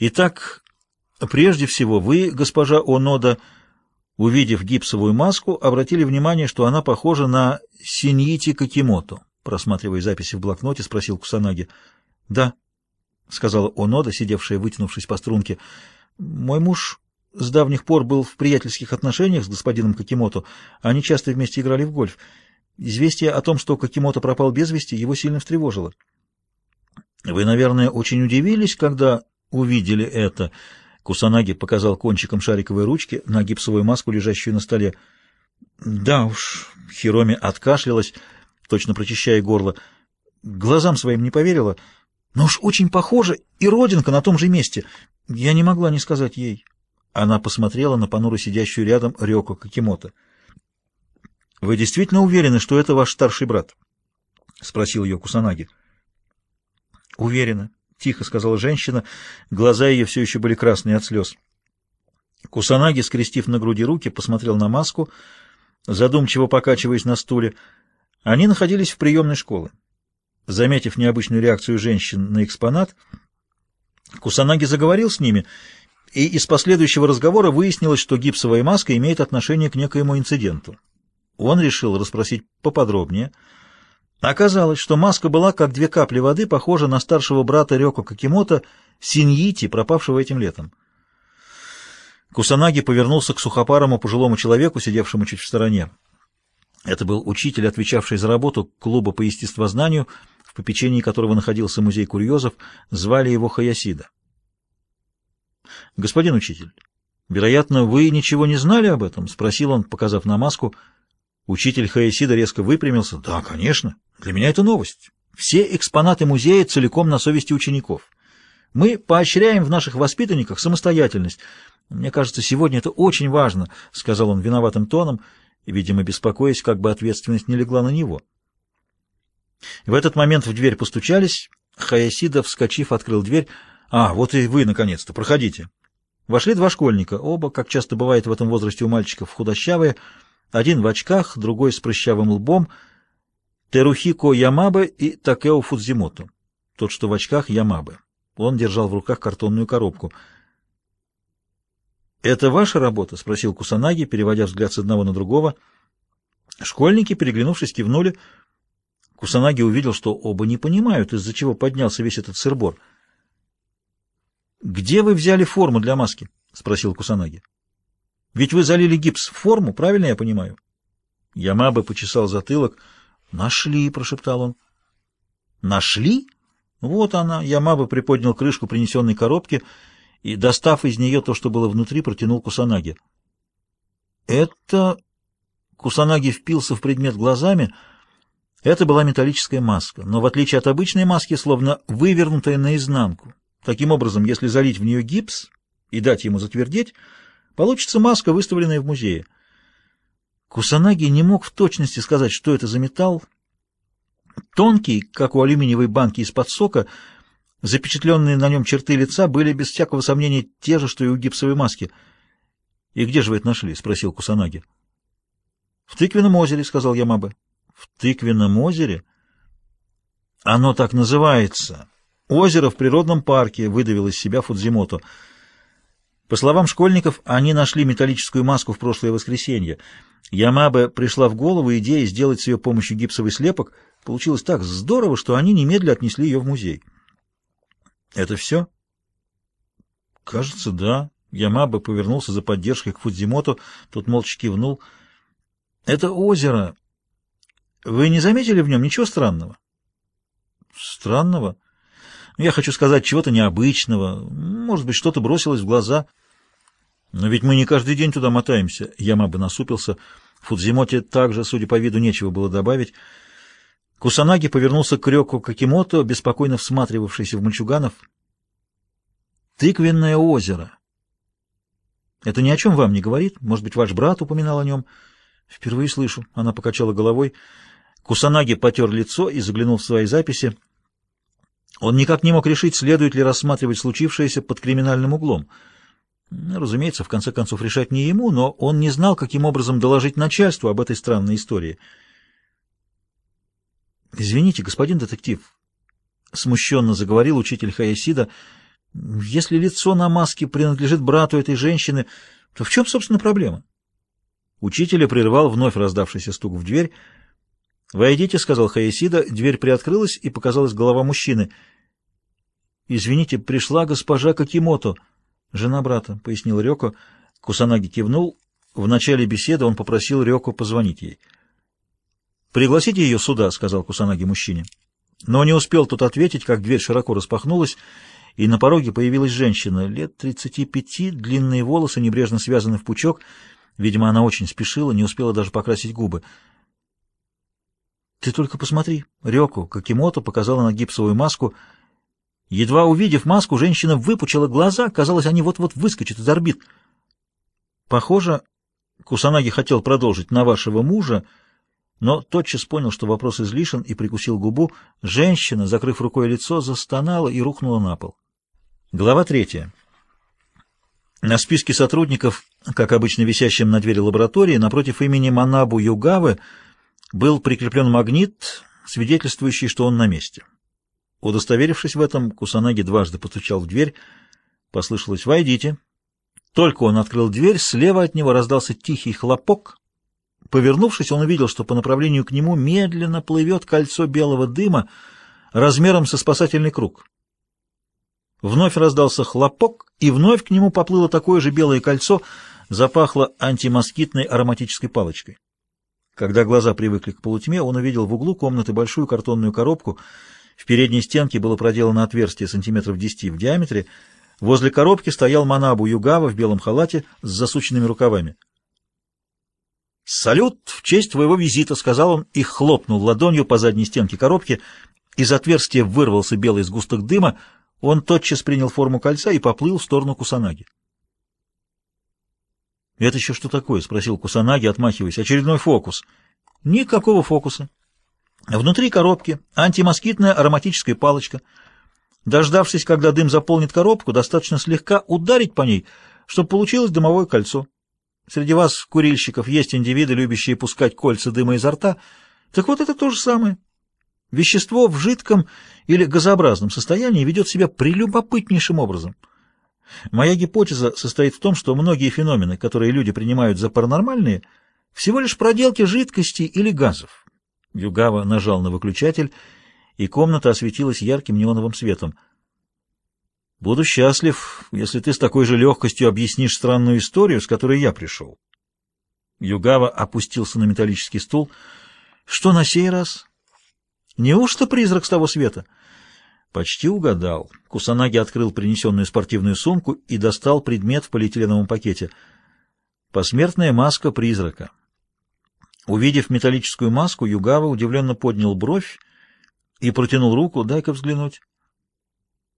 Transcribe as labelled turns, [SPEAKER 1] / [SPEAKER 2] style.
[SPEAKER 1] Итак, прежде всего, вы, госпожа Онода, увидев гипсовую маску, обратили внимание, что она похожа на Синьити Какимото. Просматривая записи в блокноте, спросил Кусанаги. — Да, — сказала Онода, сидевшая, вытянувшись по струнке. — Мой муж с давних пор был в приятельских отношениях с господином Какимото. Они часто вместе играли в гольф. Известие о том, что Какимото пропал без вести, его сильно встревожило. Вы, наверное, очень удивились, когда увидели это. Кусанаги показал кончиком шариковой ручки на гипсовую маску, лежащую на столе. Да уж, Хироми откашлялась, точно прочищая горло. Глазам своим не поверила. Но уж очень похоже, и родинка на том же месте. Я не могла не сказать ей. Она посмотрела на понуро сидящую рядом Рёко Какимото. — Вы действительно уверены, что это ваш старший брат? — спросил ее Кусанаги. — Уверена, — тихо сказала женщина. Глаза ее все еще были красные от слез. Кусанаги, скрестив на груди руки, посмотрел на маску, задумчиво покачиваясь на стуле. Они находились в приемной школы. Заметив необычную реакцию женщин на экспонат, Кусанаги заговорил с ними — и из последующего разговора выяснилось, что гипсовая маска имеет отношение к некоему инциденту. Он решил расспросить поподробнее. Оказалось, что маска была, как две капли воды, похожа на старшего брата Рёко Какимото, Синьити, пропавшего этим летом. Кусанаги повернулся к сухопарому пожилому человеку, сидевшему чуть в стороне. Это был учитель, отвечавший за работу клуба по естествознанию, в попечении которого находился музей курьезов, звали его Хаясида. «Господин учитель, вероятно, вы ничего не знали об этом?» — спросил он, показав на маску. Учитель Хаесида резко выпрямился. «Да, конечно. Для меня это новость. Все экспонаты музея целиком на совести учеников. Мы поощряем в наших воспитанниках самостоятельность. Мне кажется, сегодня это очень важно», — сказал он виноватым тоном, видимо, беспокоясь, как бы ответственность не легла на него. В этот момент в дверь постучались. Хаясида, вскочив, открыл дверь. «А, вот и вы, наконец-то, проходите». Вошли два школьника, оба, как часто бывает в этом возрасте у мальчиков, худощавые, один в очках, другой с прыщавым лбом, Терухико Ямабе и Такео Фудзимото. Тот, что в очках, Ямабе. Он держал в руках картонную коробку. «Это ваша работа?» — спросил Кусанаги, переводя взгляд с одного на другого. Школьники, переглянувшись, кивнули. Кусанаги увидел, что оба не понимают, из-за чего поднялся весь этот сырбор — «Где вы взяли форму для маски?» — спросил Кусанаги. «Ведь вы залили гипс в форму, правильно я понимаю?» Ямаба почесал затылок. «Нашли», — прошептал он. «Нашли?» «Вот она». Ямаба приподнял крышку принесенной коробки и, достав из нее то, что было внутри, протянул Кусанаги. «Это...» Кусанаги впился в предмет глазами. Это была металлическая маска, но в отличие от обычной маски, словно вывернутая наизнанку. Таким образом, если залить в нее гипс и дать ему затвердеть, получится маска, выставленная в музее. Кусанаги не мог в точности сказать, что это за металл. Тонкий, как у алюминиевой банки из-под сока, запечатленные на нем черты лица были без всякого сомнения те же, что и у гипсовой маски. «И где же вы это нашли?» — спросил Кусанаги. «В тыквенном озере», — сказал Ямабе. «В тыквенном озере?» «Оно так называется». Озеро в природном парке выдавил из себя Фудзимото. По словам школьников, они нашли металлическую маску в прошлое воскресенье. Ямабе пришла в голову идея сделать с ее помощью гипсовый слепок. Получилось так здорово, что они немедленно отнесли ее в музей. «Это все?» «Кажется, да». Ямабе повернулся за поддержкой к Фудзимото. Тот молча кивнул. «Это озеро. Вы не заметили в нем ничего странного?» «Странного?» Я хочу сказать чего-то необычного. Может быть, что-то бросилось в глаза. Но ведь мы не каждый день туда мотаемся. Ямаба насупился. Фудзимоте также, судя по виду, нечего было добавить. Кусанаги повернулся к Рёку Какимото, беспокойно всматривавшийся в мальчуганов. «Тыквенное озеро». «Это ни о чем вам не говорит? Может быть, ваш брат упоминал о нем?» «Впервые слышу». Она покачала головой. Кусанаги потер лицо и заглянул в свои записи. Он никак не мог решить, следует ли рассматривать случившееся под криминальным углом. Разумеется, в конце концов, решать не ему, но он не знал, каким образом доложить начальству об этой странной истории. «Извините, господин детектив», — смущенно заговорил учитель Хаясида, Если лицо на маске принадлежит брату этой женщины, то в чем, собственно, проблема? Учителя прервал вновь раздавшийся стук в дверь. «Войдите», — сказал Хаесида. Дверь приоткрылась, и показалась голова мужчины. «Извините, пришла госпожа Какимото, жена брата», — пояснил Рёко. Кусанаги кивнул. В начале беседы он попросил Рёко позвонить ей. «Пригласите ее сюда», — сказал Кусанаги мужчине. Но не успел тот ответить, как дверь широко распахнулась, и на пороге появилась женщина, лет тридцати пяти, длинные волосы небрежно связаны в пучок. Видимо, она очень спешила, не успела даже покрасить губы. «Ты только посмотри!» Рёку Какимото показала на гипсовую маску. Едва увидев маску, женщина выпучила глаза, казалось, они вот-вот выскочат из орбит. Похоже, Кусанаги хотел продолжить на вашего мужа, но тотчас понял, что вопрос излишен, и прикусил губу. Женщина, закрыв рукой лицо, застонала и рухнула на пол. Глава третья. На списке сотрудников, как обычно висящем на двери лаборатории, напротив имени Манабу Югавы был прикреплен магнит, свидетельствующий, что он на месте. Удостоверившись в этом, Кусанаги дважды постучал в дверь. Послышалось «Войдите». Только он открыл дверь, слева от него раздался тихий хлопок, Повернувшись, он увидел, что по направлению к нему медленно плывет кольцо белого дыма размером со спасательный круг. Вновь раздался хлопок, и вновь к нему поплыло такое же белое кольцо, запахло антимоскитной ароматической палочкой. Когда глаза привыкли к полутьме, он увидел в углу комнаты большую картонную коробку. В передней стенке было проделано отверстие сантиметров 10 в диаметре. Возле коробки стоял Манабу Югава в белом халате с засученными рукавами. «Салют в честь твоего визита», — сказал он и хлопнул ладонью по задней стенке коробки. Из отверстия вырвался белый сгусток дыма. Он тотчас принял форму кольца и поплыл в сторону Кусанаги. «Это еще что такое?» — спросил Кусанаги, отмахиваясь. «Очередной фокус». «Никакого фокуса. Внутри коробки антимоскитная ароматическая палочка. Дождавшись, когда дым заполнит коробку, достаточно слегка ударить по ней, чтобы получилось дымовое кольцо». Среди вас, курильщиков, есть индивиды, любящие пускать кольца дыма изо рта. Так вот это то же самое. Вещество в жидком или газообразном состоянии ведет себя прелюбопытнейшим образом. Моя гипотеза состоит в том, что многие феномены, которые люди принимают за паранормальные, всего лишь проделки жидкости или газов. Югава нажал на выключатель, и комната осветилась ярким неоновым светом — Буду счастлив, если ты с такой же легкостью объяснишь странную историю, с которой я пришел. Югава опустился на металлический стул. Что на сей раз? Неужто призрак с того света? Почти угадал. Кусанаги открыл принесенную спортивную сумку и достал предмет в полиэтиленовом пакете. Посмертная маска призрака. Увидев металлическую маску, Югава удивленно поднял бровь и протянул руку. «Дай-ка взглянуть».